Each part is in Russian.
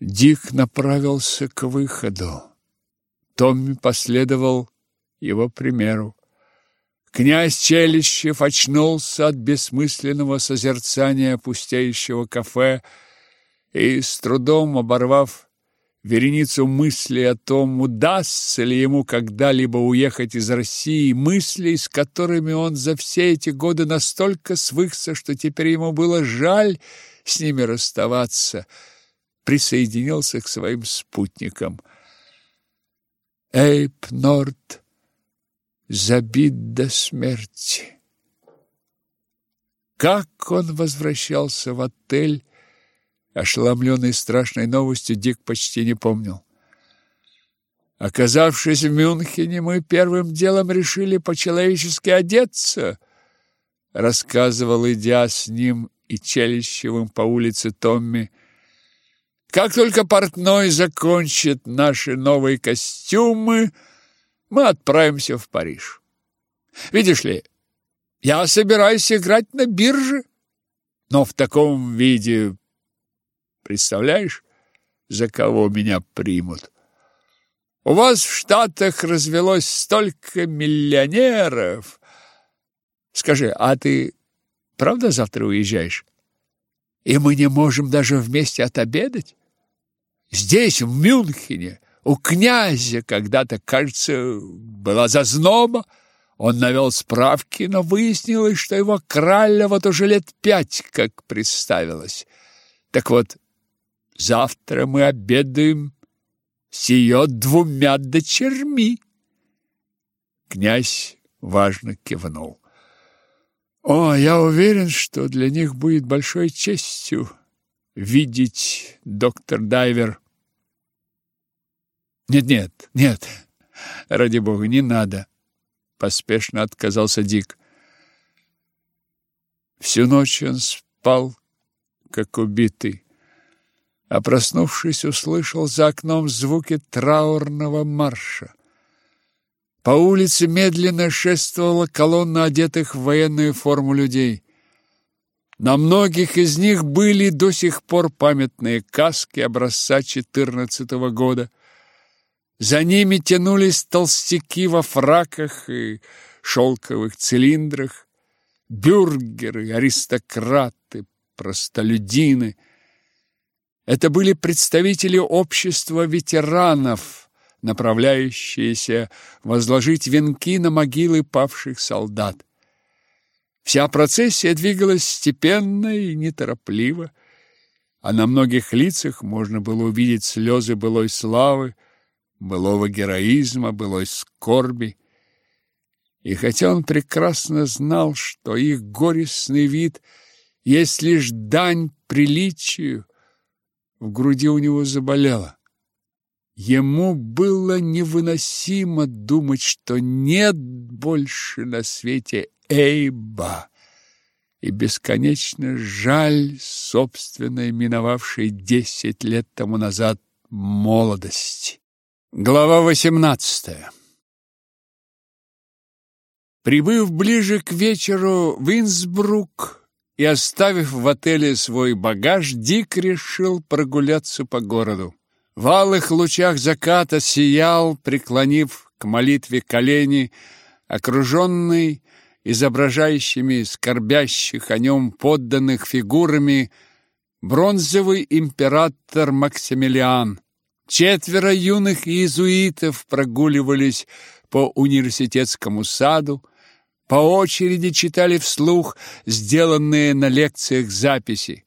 Дик направился к выходу. Томми последовал его примеру. Князь Челищев очнулся от бессмысленного созерцания пустеющего кафе и, с трудом оборвав вереницу мыслей о том, удастся ли ему когда-либо уехать из России, мыслей, с которыми он за все эти годы настолько свыкся, что теперь ему было жаль с ними расставаться, присоединился к своим спутникам. Эйп Норт забит до смерти. Как он возвращался в отель, ошеломленный страшной новостью, Дик почти не помнил. Оказавшись в Мюнхене, мы первым делом решили по-человечески одеться, рассказывал, идя с ним и Челищевым по улице Томми. Как только портной закончит наши новые костюмы, мы отправимся в Париж. Видишь ли, я собираюсь играть на бирже, но в таком виде, представляешь, за кого меня примут? У вас в Штатах развелось столько миллионеров. Скажи, а ты правда завтра уезжаешь? И мы не можем даже вместе отобедать? Здесь, в Мюнхене, у князя когда-то, кажется, была зазноба. Он навел справки, но выяснилось, что его краля вот уже лет пять как представилось. Так вот, завтра мы обедаем с ее двумя дочерьми. Князь важно кивнул. О, я уверен, что для них будет большой честью видеть доктор Дайвер нет-нет, нет. Ради бога, не надо, поспешно отказался Дик. Всю ночь он спал как убитый, а проснувшись, услышал за окном звуки траурного марша. По улице медленно шествовала колонна одетых в военную форму людей. На многих из них были до сих пор памятные каски образца четырнадцатого года. За ними тянулись толстяки во фраках и шелковых цилиндрах, бюргеры, аристократы, простолюдины. Это были представители общества ветеранов, направляющиеся возложить венки на могилы павших солдат. Вся процессия двигалась степенно и неторопливо, а на многих лицах можно было увидеть слезы былой славы, былого героизма, былой скорби. И хотя он прекрасно знал, что их горестный вид есть лишь дань приличию, в груди у него заболело. Ему было невыносимо думать, что нет больше на свете Эйба, и бесконечно жаль собственной миновавшей десять лет тому назад молодости. Глава 18. Прибыв ближе к вечеру в Инсбрук и оставив в отеле свой багаж, Дик решил прогуляться по городу. В алых лучах заката сиял, преклонив к молитве колени, окруженный изображающими скорбящих о нем подданных фигурами бронзовый император Максимилиан – Четверо юных иезуитов прогуливались по университетскому саду, по очереди читали вслух сделанные на лекциях записи.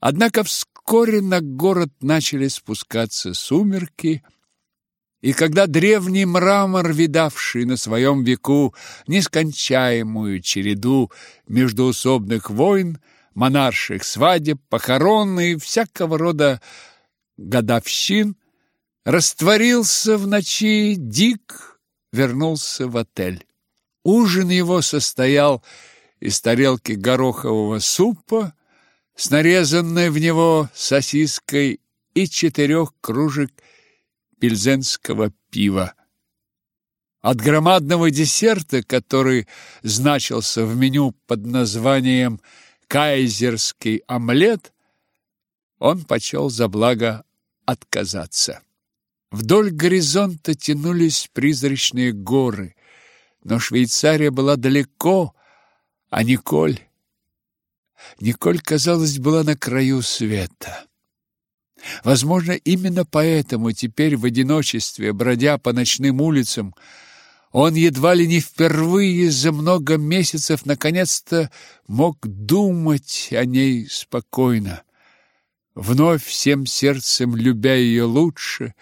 Однако вскоре на город начали спускаться сумерки, и когда древний мрамор, видавший на своем веку нескончаемую череду междоусобных войн, монарших свадеб, похорон и всякого рода годовщин, Растворился в ночи, Дик вернулся в отель. Ужин его состоял из тарелки горохового супа с нарезанной в него сосиской и четырех кружек пильзенского пива. От громадного десерта, который значился в меню под названием «Кайзерский омлет», он почел за благо отказаться. Вдоль горизонта тянулись призрачные горы, но Швейцария была далеко, а Николь... Николь, казалось, была на краю света. Возможно, именно поэтому теперь в одиночестве, бродя по ночным улицам, он едва ли не впервые за много месяцев наконец-то мог думать о ней спокойно, вновь всем сердцем любя ее лучше,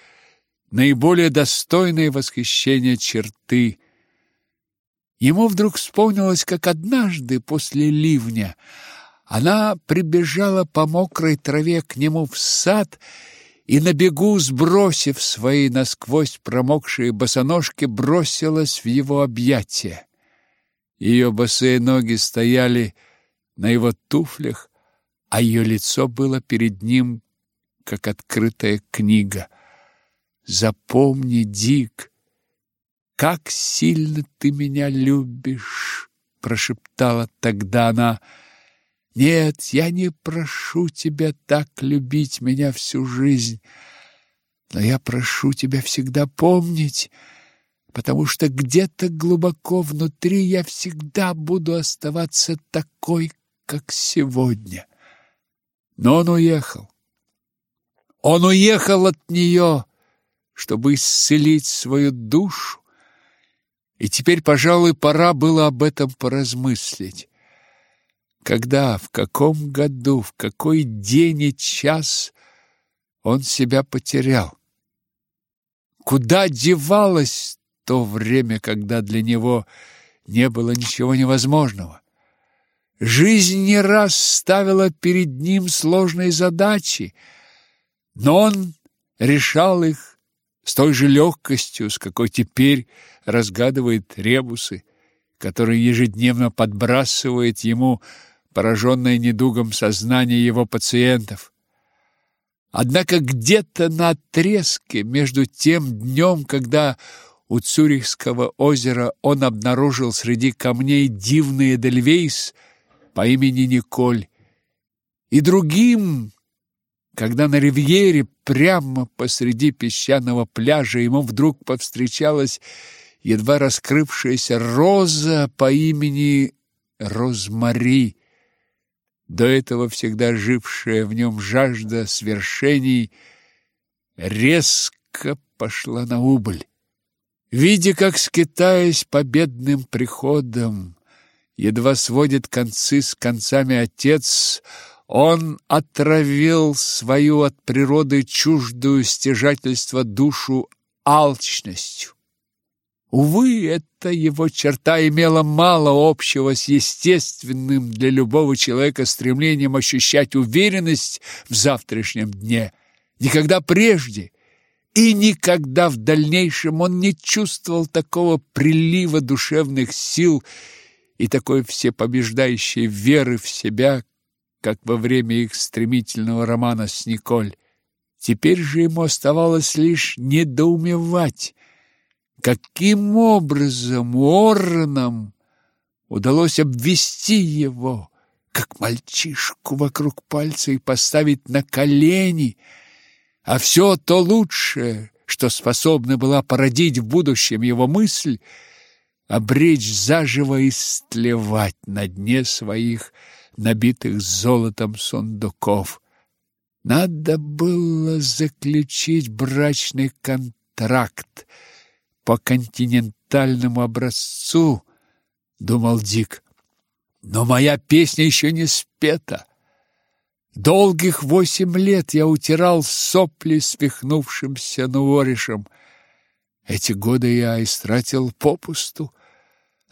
наиболее достойные восхищения черты. Ему вдруг вспомнилось, как однажды после ливня она прибежала по мокрой траве к нему в сад и на бегу, сбросив свои насквозь промокшие босоножки, бросилась в его объятия. Ее босые ноги стояли на его туфлях, а ее лицо было перед ним, как открытая книга. «Запомни, Дик, как сильно ты меня любишь!» прошептала тогда она, — нет, я не прошу тебя так любить меня всю жизнь, но я прошу тебя всегда помнить, потому что где-то глубоко внутри я всегда буду оставаться такой, как сегодня. Но он уехал. Он уехал от нее, чтобы исцелить свою душу, и теперь, пожалуй, пора было об этом поразмыслить. Когда, в каком году, в какой день и час он себя потерял? Куда девалось то время, когда для него не было ничего невозможного? Жизнь не раз ставила перед ним сложные задачи, но он решал их с той же легкостью, с какой теперь разгадывает ребусы, которые ежедневно подбрасывает ему пораженное недугом сознание его пациентов. Однако где-то на отрезке между тем днем, когда у Цюрихского озера он обнаружил среди камней дивный Эдельвейс по имени Николь, и другим, когда на ривьере прямо посреди песчаного пляжа ему вдруг повстречалась едва раскрывшаяся роза по имени Розмари, до этого всегда жившая в нем жажда свершений, резко пошла на убыль. Видя, как, скитаясь победным приходом, едва сводит концы с концами отец, он отравил свою от природы чуждую стяжательство душу алчностью. Увы, эта его черта имела мало общего с естественным для любого человека стремлением ощущать уверенность в завтрашнем дне. Никогда прежде и никогда в дальнейшем он не чувствовал такого прилива душевных сил и такой всепобеждающей веры в себя, как во время их стремительного романа с Николь. Теперь же ему оставалось лишь недоумевать, Каким образом Орнам удалось обвести его, как мальчишку вокруг пальца и поставить на колени, а все то лучшее, что способна была породить в будущем его мысль, обречь заживо и стлевать на дне своих набитых золотом сундуков. Надо было заключить брачный контракт, по континентальному образцу, думал Дик. Но моя песня еще не спета. Долгих восемь лет я утирал сопли свихнувшимся нуворишем. Эти годы я истратил попусту,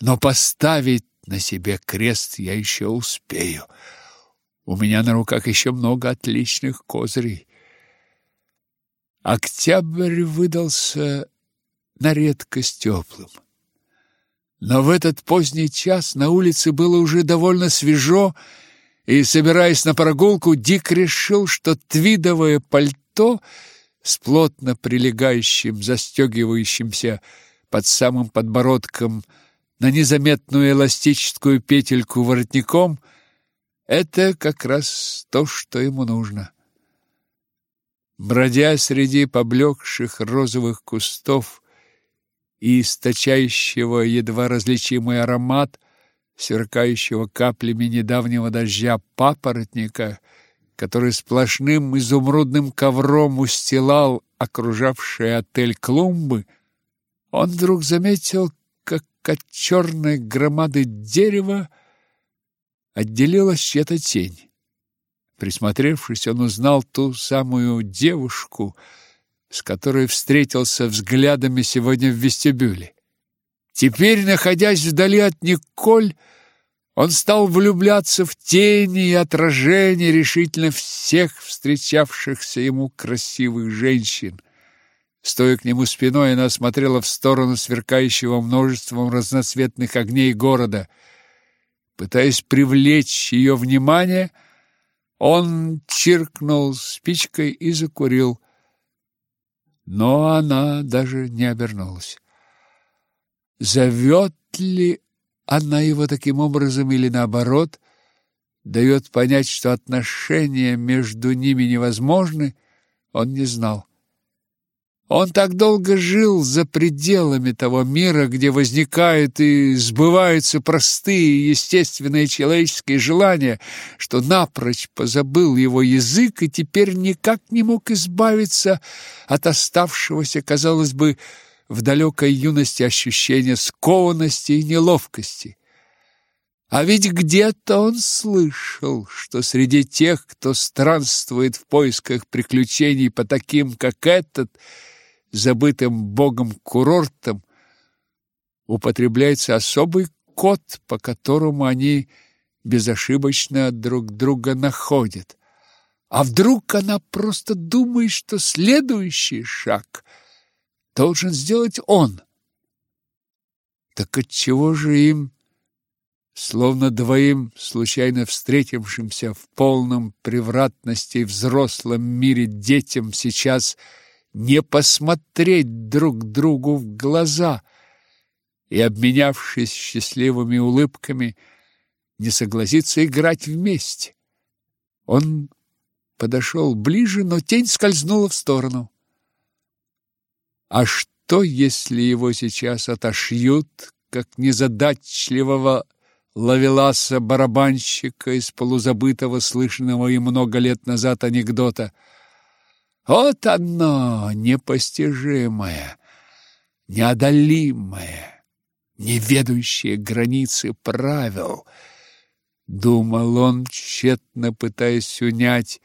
но поставить на себе крест я еще успею. У меня на руках еще много отличных козырей. Октябрь выдался на редкость теплым. Но в этот поздний час на улице было уже довольно свежо, и, собираясь на прогулку, Дик решил, что твидовое пальто с плотно прилегающим, застегивающимся под самым подбородком на незаметную эластическую петельку воротником — это как раз то, что ему нужно. Бродя среди поблекших розовых кустов и источающего едва различимый аромат, сверкающего каплями недавнего дождя папоротника, который сплошным изумрудным ковром устилал окружавшие отель клумбы, он вдруг заметил, как от черной громады дерева отделилась чья-то тень. Присмотревшись, он узнал ту самую девушку, с которой встретился взглядами сегодня в вестибюле. Теперь, находясь вдали от Николь, он стал влюбляться в тени и отражения решительно всех встречавшихся ему красивых женщин. Стоя к нему спиной, она смотрела в сторону сверкающего множеством разноцветных огней города. Пытаясь привлечь ее внимание, он чиркнул спичкой и закурил. Но она даже не обернулась. Зовет ли она его таким образом или наоборот дает понять, что отношения между ними невозможны, он не знал. Он так долго жил за пределами того мира, где возникают и сбываются простые естественные человеческие желания, что напрочь позабыл его язык и теперь никак не мог избавиться от оставшегося, казалось бы, в далекой юности ощущения скованности и неловкости. А ведь где-то он слышал, что среди тех, кто странствует в поисках приключений по таким, как этот, забытым богом курортам, употребляется особый код, по которому они безошибочно друг друга находят. А вдруг она просто думает, что следующий шаг должен сделать он? Так отчего же им, словно двоим случайно встретившимся в полном превратности взрослом мире детям сейчас – не посмотреть друг другу в глаза и, обменявшись счастливыми улыбками, не согласиться играть вместе. Он подошел ближе, но тень скользнула в сторону. А что, если его сейчас отошьют, как незадачливого ловеласа-барабанщика из полузабытого, слышанного и много лет назад анекдота — вот оно, непостижимое, неодолимое, неведущее границы правил. Думал он, тщетно пытаясь унять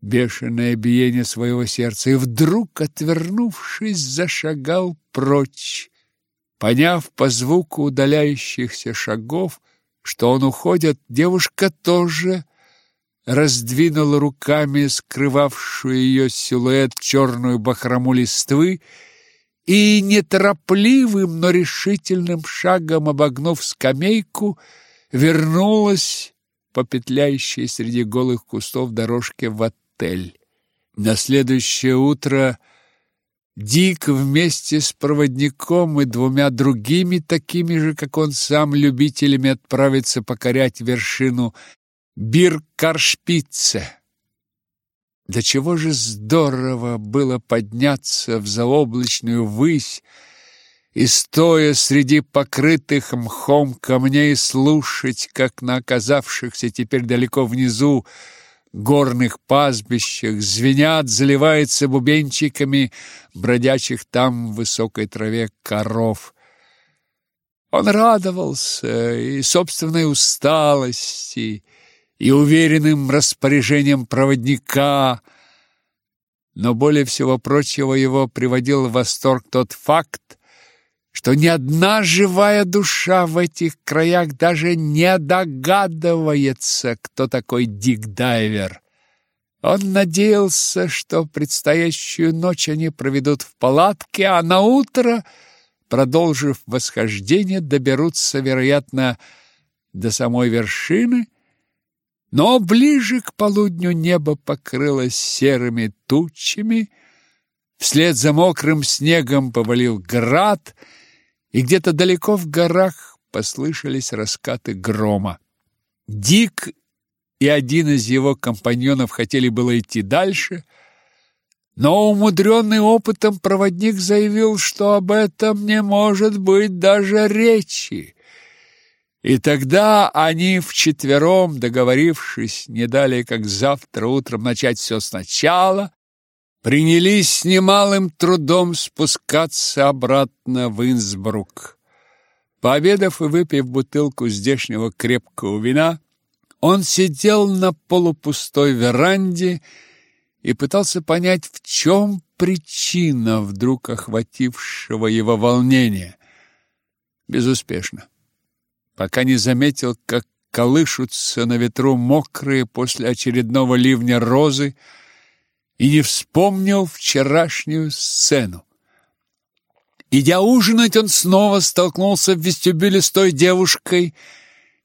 бешеное биение своего сердца, и вдруг, отвернувшись, зашагал прочь. Поняв по звуку удаляющихся шагов, что он уходит, девушка тоже раздвинула руками скрывавшую ее силуэт черную бахрому листвы и неторопливым, но решительным шагом обогнув скамейку, вернулась по петляющей среди голых кустов дорожке в отель. На следующее утро Дик вместе с проводником и двумя другими такими же, как он сам, любителями отправиться покорять вершину Биркаршпице. До чего же здорово было подняться в заоблачную высь и, стоя среди покрытых мхом камней, слушать, как на оказавшихся теперь далеко внизу горных пастбищах звенят, заливается бубенчиками бродячих там в высокой траве коров. Он радовался и собственной усталости, и уверенным распоряжением проводника, но более всего прочего его приводил в восторг тот факт, что ни одна живая душа в этих краях даже не догадывается, кто такой Дик Дайвер. Он надеялся, что предстоящую ночь они проведут в палатке, а на утро, продолжив восхождение, доберутся, вероятно, до самой вершины но ближе к полудню небо покрылось серыми тучами, вслед за мокрым снегом повалил град, и где-то далеко в горах послышались раскаты грома. Дик и один из его компаньонов хотели было идти дальше, Но умудренный опытом проводник заявил, что об этом не может быть даже речи. И тогда они вчетвером, договорившись не далее, как завтра утром начать все сначала, принялись с немалым трудом спускаться обратно в Инсбрук. Пообедав и выпив бутылку здешнего крепкого вина, он сидел на полупустой веранде и пытался понять, в чем причина вдруг охватившего его волнения. Безуспешно. Пока не заметил, как колышутся на ветру мокрые после очередного ливня розы, и не вспомнил вчерашнюю сцену. Идя ужинать, он снова столкнулся в вестибюле с той девушкой,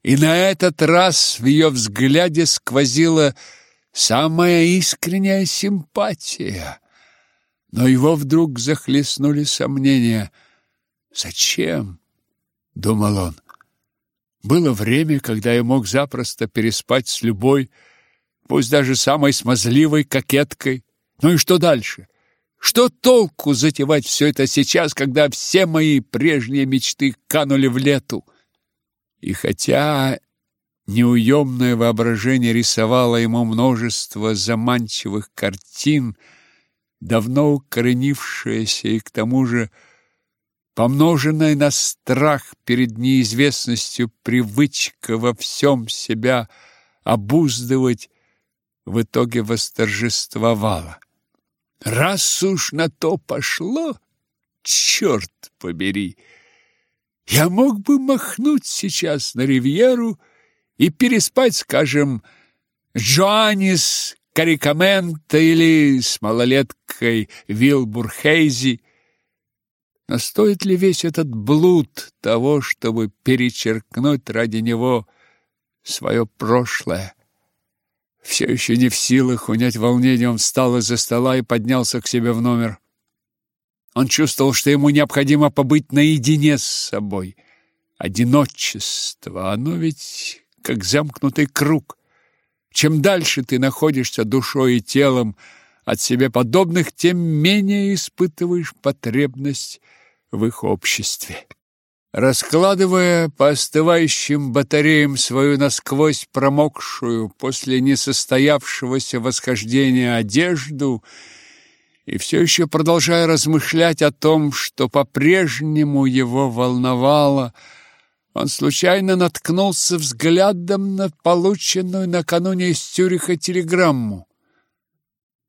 и на этот раз в ее взгляде сквозила самая искренняя симпатия. Но его вдруг захлестнули сомнения. «Зачем?» — думал он. Было время, когда я мог запросто переспать с любой, пусть даже самой смазливой кокеткой. Ну и что дальше? Что толку затевать все это сейчас, когда все мои прежние мечты канули в лету? И хотя Неуемное воображение рисовало ему множество заманчивых картин, давно укоренившееся и к тому же помноженная на страх перед неизвестностью привычка во всем себя обуздывать, в итоге восторжествовала. Раз уж на то пошло, черт побери, я мог бы махнуть сейчас на ривьеру и переспать, скажем, Джоаннис Карикамента или с малолеткой Вилбур Хейзи. Но стоит ли весь этот блуд того, чтобы перечеркнуть ради него свое прошлое? Все еще не в силах унять волнение, он встал из-за стола и поднялся к себе в номер. Он чувствовал, что ему необходимо побыть наедине с собой. Одиночество, оно ведь как замкнутый круг. Чем дальше ты находишься душой и телом от себе подобных, тем менее испытываешь потребность в их обществе. Раскладывая по остывающим батареям свою насквозь промокшую после несостоявшегося восхождения одежду и все еще продолжая размышлять о том, что по-прежнему его волновало – он случайно наткнулся взглядом на полученную накануне из Цюриха телеграмму.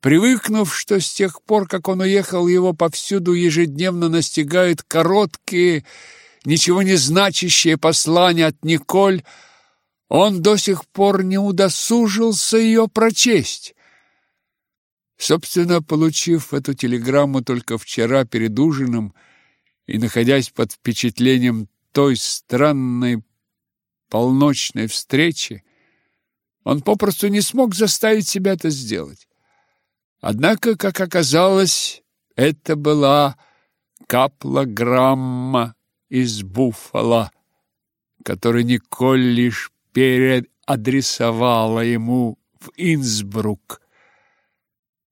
Привыкнув, что с тех пор, как он уехал, его повсюду ежедневно настигают короткие, ничего не значащие послания от Николь, он до сих пор не удосужился ее прочесть. Собственно, получив эту телеграмму только вчера перед ужином и находясь под впечатлением той странной полночной встречи, он попросту не смог заставить себя это сделать. Однако, как оказалось, это была каплограмма из Буффало, который Николь лишь переадресовала ему в Инсбрук.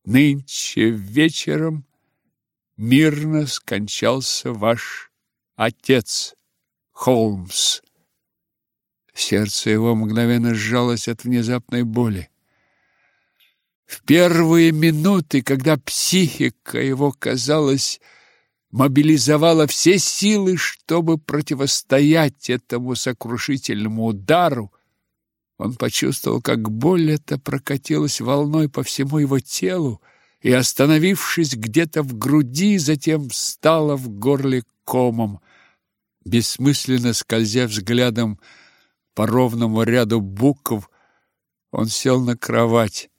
Нынче вечером мирно скончался ваш отец. Холмс. Сердце его мгновенно сжалось от внезапной боли. В первые минуты, когда психика его, казалось, мобилизовала все силы, чтобы противостоять этому сокрушительному удару, он почувствовал, как боль эта прокатилась волной по всему его телу и, остановившись где-то в груди, затем встала в горле комом – Бессмысленно скользя взглядом по ровному ряду букв, он сел на кровать.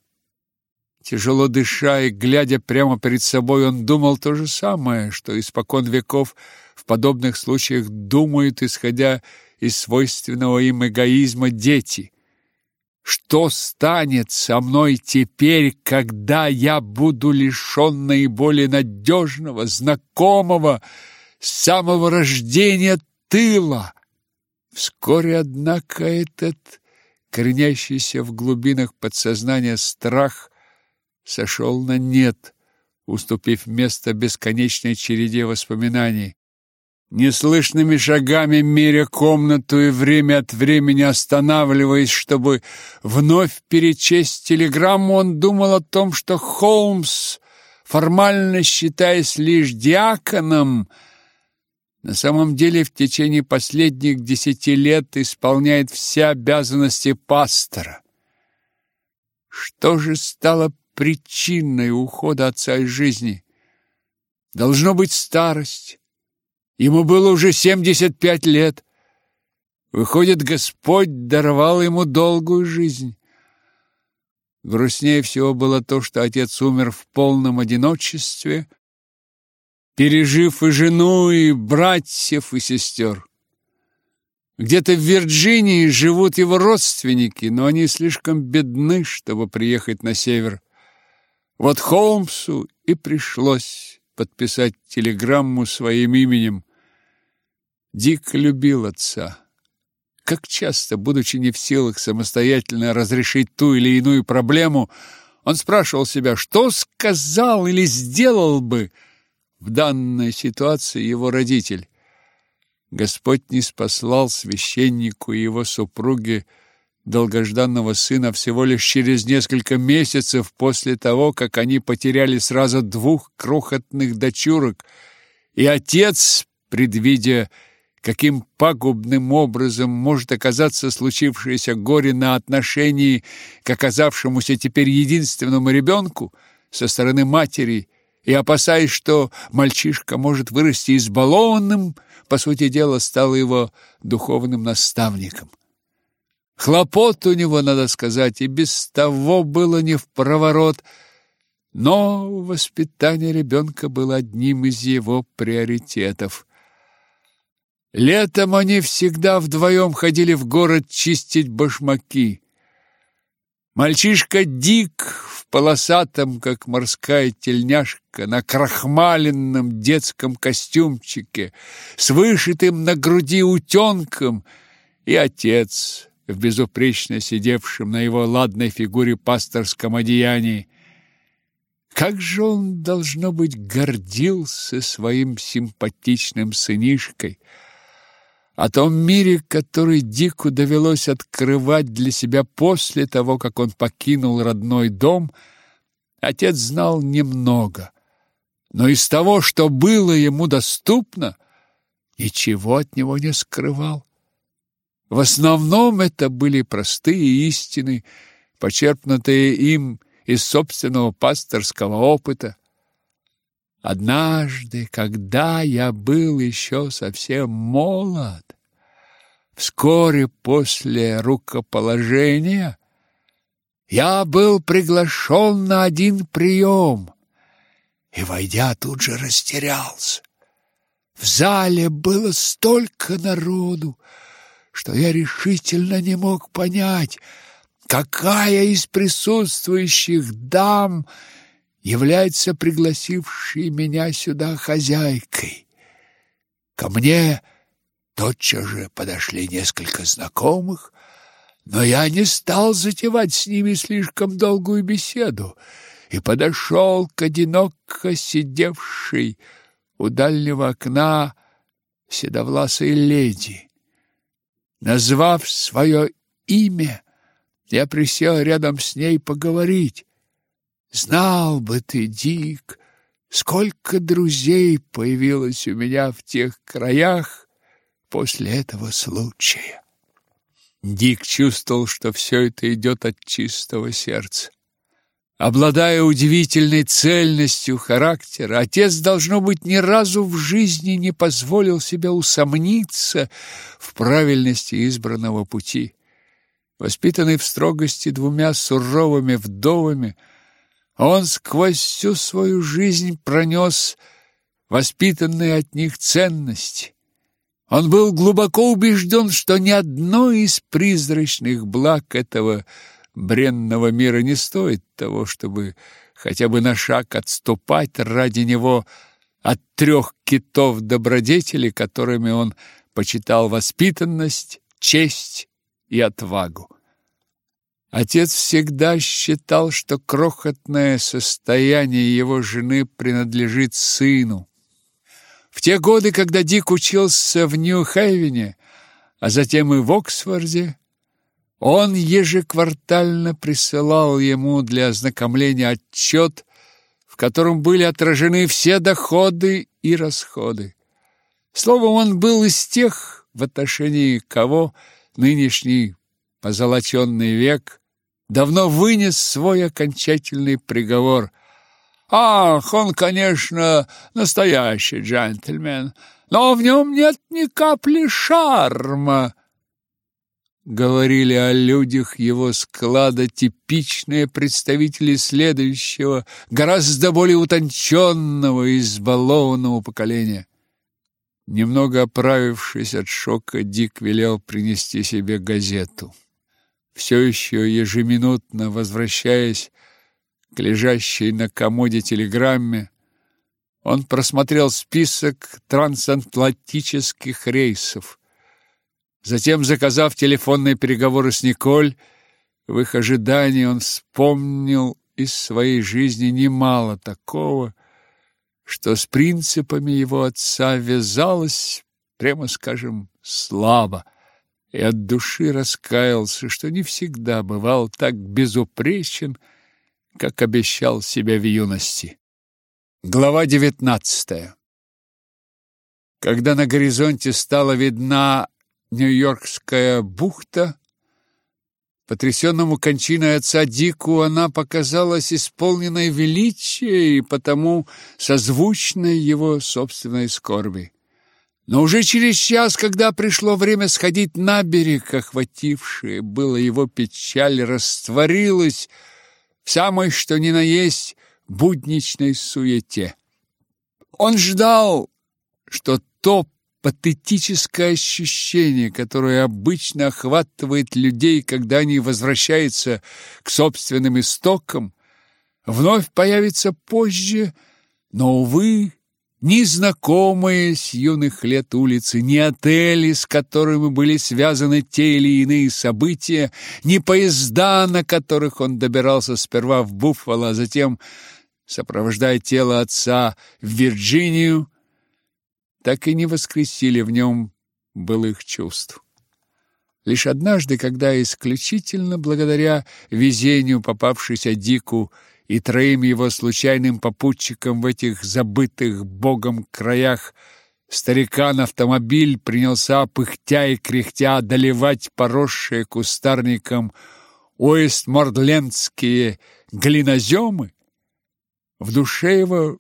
Тяжело дыша и глядя прямо перед собой, он думал то же самое, что испокон веков в подобных случаях думают, исходя из свойственного им эгоизма, дети. Что станет со мной теперь, когда я буду лишен наиболее надежного, знакомого, с самого рождения тыла. Вскоре, однако, этот коренящийся в глубинах подсознания страх сошел на нет. уступив место бесконечной череде воспоминаний. Неслышными шагами меря комнату и время от времени останавливаясь, чтобы вновь перечесть телеграмму, он думал о том, что Холмс, формально считаясь лишь диаконом, на самом деле в течение последних десяти лет исполняет все обязанности пастора. Что же стало причиной ухода отца из жизни? Должно быть старость. Ему было уже семьдесят пять лет. Выходит, Господь даровал ему долгую жизнь. Грустнее всего было то, что отец умер в полном одиночестве, пережив и жену, и братьев, и сестер. Где-то в Вирджинии живут его родственники, но они слишком бедны, чтобы приехать на север. Вот Холмсу и пришлось подписать телеграмму своим именем. Дик любил отца. Как часто, будучи не в силах самостоятельно разрешить ту или иную проблему, он спрашивал себя, что сказал или сделал бы в данной ситуации его родитель. Господь не спаслал священнику и его супруге долгожданного сына всего лишь через несколько месяцев после того, как они потеряли сразу двух крохотных дочурок, и отец, предвидя, каким пагубным образом может оказаться случившееся горе на отношении к оказавшемуся теперь единственному ребенку со стороны матери, и опасаясь, что мальчишка может вырасти избалованным, по сути дела, стал его духовным наставником. Хлопот у него, надо сказать, и без того было не в проворот, но воспитание ребенка было одним из его приоритетов. Летом они всегда вдвоем ходили в город чистить башмаки. Мальчишка Дик в полосатом, как морская тельняшка, на крахмаленном детском костюмчике, с вышитым на груди утенком, и отец в безупречно сидевшем на его ладной фигуре пасторском одеянии. Как же он, должно быть, гордился своим симпатичным сынишкой — о том мире, который Дику довелось открывать для себя после того, как он покинул родной дом, отец знал немного. Но из того, что было ему доступно, ничего от него не скрывал. В основном это были простые истины, почерпнутые им из собственного пасторского опыта. Однажды, когда я был еще совсем молод, вскоре после рукоположения, я был приглашен на один прием и, войдя, тут же растерялся. В зале было столько народу, что я решительно не мог понять, какая из присутствующих дам – является пригласившей меня сюда хозяйкой. Ко мне тотчас же подошли несколько знакомых, но я не стал затевать с ними слишком долгую беседу и подошел к одиноко сидевшей у дальнего окна седовласой леди. Назвав свое имя, я присел рядом с ней поговорить. Знал бы ты, Дик, сколько друзей появилось у меня в тех краях после этого случая. Дик чувствовал, что все это идет от чистого сердца. Обладая удивительной цельностью характера, отец, должно быть, ни разу в жизни не позволил себе усомниться в правильности избранного пути. Воспитанный в строгости двумя суровыми вдовами, он сквозь всю свою жизнь пронес воспитанные от них ценности. Он был глубоко убежден, что ни одно из призрачных благ этого бренного мира не стоит того, чтобы хотя бы на шаг отступать ради него от трех китов добродетели, которыми он почитал воспитанность, честь и отвагу. Отец всегда считал, что крохотное состояние его жены принадлежит сыну. В те годы, когда Дик учился в Нью-Хейвене, а затем и в Оксфорде, он ежеквартально присылал ему для ознакомления отчет, в котором были отражены все доходы и расходы. Словом, он был из тех, в отношении кого нынешний позолоченный век давно вынес свой окончательный приговор. Ах, он, конечно, настоящий джентльмен, но в нем нет ни капли шарма. Говорили о людях его склада типичные представители следующего, гораздо более утонченного и избалованного поколения. Немного оправившись от шока, Дик велел принести себе газету. Все еще ежеминутно возвращаясь к лежащей на комоде телеграмме, он просмотрел список трансатлантических рейсов. Затем, заказав телефонные переговоры с Николь, в их ожидании он вспомнил из своей жизни немало такого, что с принципами его отца вязалось, прямо скажем, слабо, и от души раскаялся, что не всегда бывал так безупречен, как обещал себя в юности. Глава девятнадцатая Когда на горизонте стала видна Нью-Йоркская бухта, Потрясенному кончиной отца Дику она показалась исполненной величия и потому созвучной его собственной скорби. Но уже через час, когда пришло время сходить на берег, охватившее было его печаль, растворилась в самой что ни на есть будничной суете. Он ждал, что то патетическое ощущение, которое обычно охватывает людей, когда они возвращаются к собственным истокам, вновь появится позже, но, увы, ни знакомые с юных лет улицы, ни отели, с которыми были связаны те или иные события, ни поезда, на которых он добирался сперва в Буффало, а затем, сопровождая тело отца в Вирджинию, так и не воскресили в нем былых чувств. Лишь однажды, когда исключительно благодаря везению попавшейся Дику и троим его случайным попутчикам в этих забытых богом краях старикан-автомобиль принялся пыхтя и кряхтя одолевать поросшие кустарником уэстмордлендские глиноземы, в душе его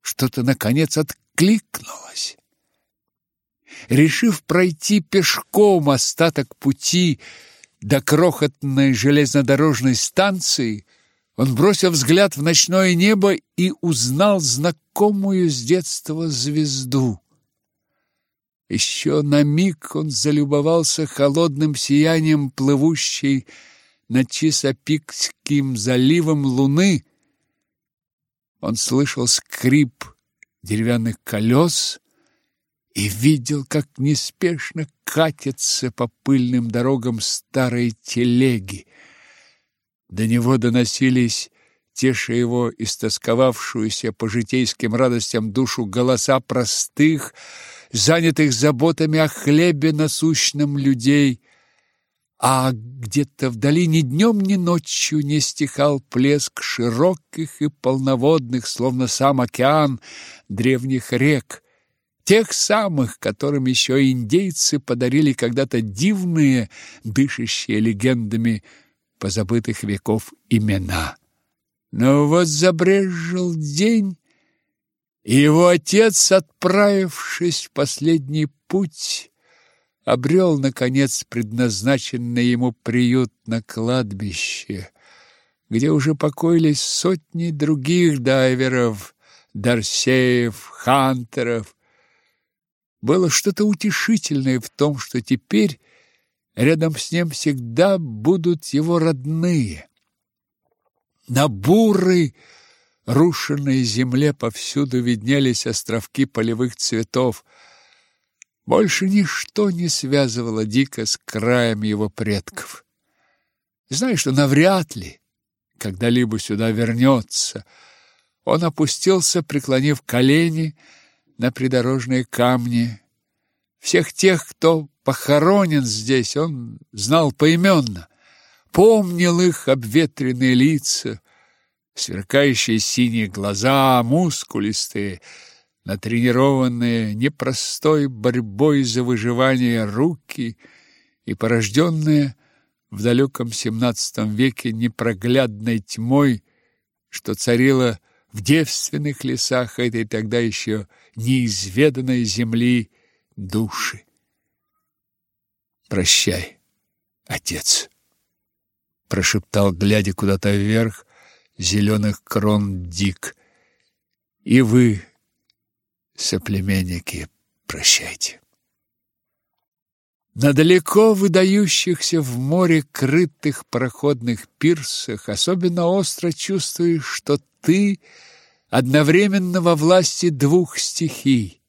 что-то, наконец, откликнулось. Решив пройти пешком остаток пути до крохотной железнодорожной станции, он бросил взгляд в ночное небо и узнал знакомую с детства звезду. Еще на миг он залюбовался холодным сиянием плывущей над Чисопикским заливом луны. Он слышал скрип деревянных колес и видел, как неспешно катятся по пыльным дорогам старые телеги. До него доносились теша его истосковавшуюся по житейским радостям душу голоса простых, занятых заботами о хлебе насущном людей, а где-то вдали ни днем, ни ночью не стихал плеск широких и полноводных, словно сам океан, древних рек, тех самых, которым еще индейцы подарили когда-то дивные, дышащие легендами позабытых веков имена. Но вот забрежил день, и его отец, отправившись в последний путь, обрел, наконец, предназначенный ему приют на кладбище, где уже покоились сотни других дайверов, Дарсеев, Хантеров. Было что-то утешительное в том, что теперь рядом с ним всегда будут его родные. На бурой, рушенной земле повсюду виднелись островки полевых цветов, больше ничто не связывало Дика с краем его предков. Зная, что навряд ли когда-либо сюда вернется, он опустился, преклонив колени на придорожные камни. Всех тех, кто похоронен здесь, он знал поименно, помнил их обветренные лица, сверкающие синие глаза, мускулистые, натренированные непростой борьбой за выживание руки и порожденные в далеком XVII веке непроглядной тьмой, что царила в девственных лесах этой тогда еще неизведанной земли души. «Прощай, отец!» — прошептал, глядя куда-то вверх, зеленых крон дик. «И вы, соплеменники, прощайте!» На далеко выдающихся в море крытых проходных пирсах особенно остро чувствуешь, что ты одновременно во власти двух стихий.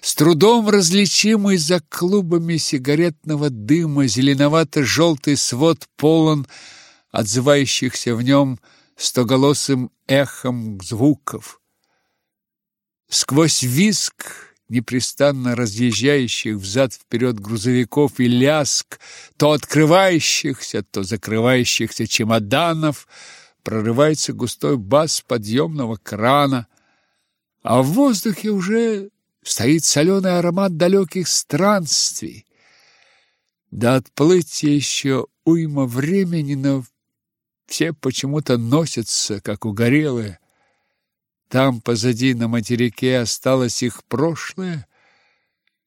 С трудом различимый за клубами сигаретного дыма зеленовато-желтый свод полон отзывающихся в нем стоголосым эхом звуков. Сквозь виск непрестанно разъезжающих взад-вперед грузовиков и ляск то открывающихся, то закрывающихся чемоданов прорывается густой бас подъемного крана, а в воздухе уже стоит соленый аромат далеких странствий. До отплытия еще уйма времени, но все почему-то носятся, как угорелые, там позади на материке осталось их прошлое,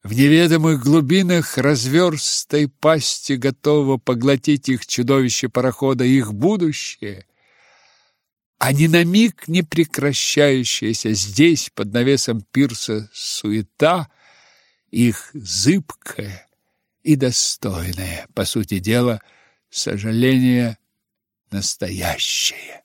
в неведомых глубинах разверстой пасти готово поглотить их чудовище парохода, их будущее, а ни на миг не прекращающаяся здесь, под навесом пирса, суета, их зыбкое и достойное, по сути дела, сожаление настоящее.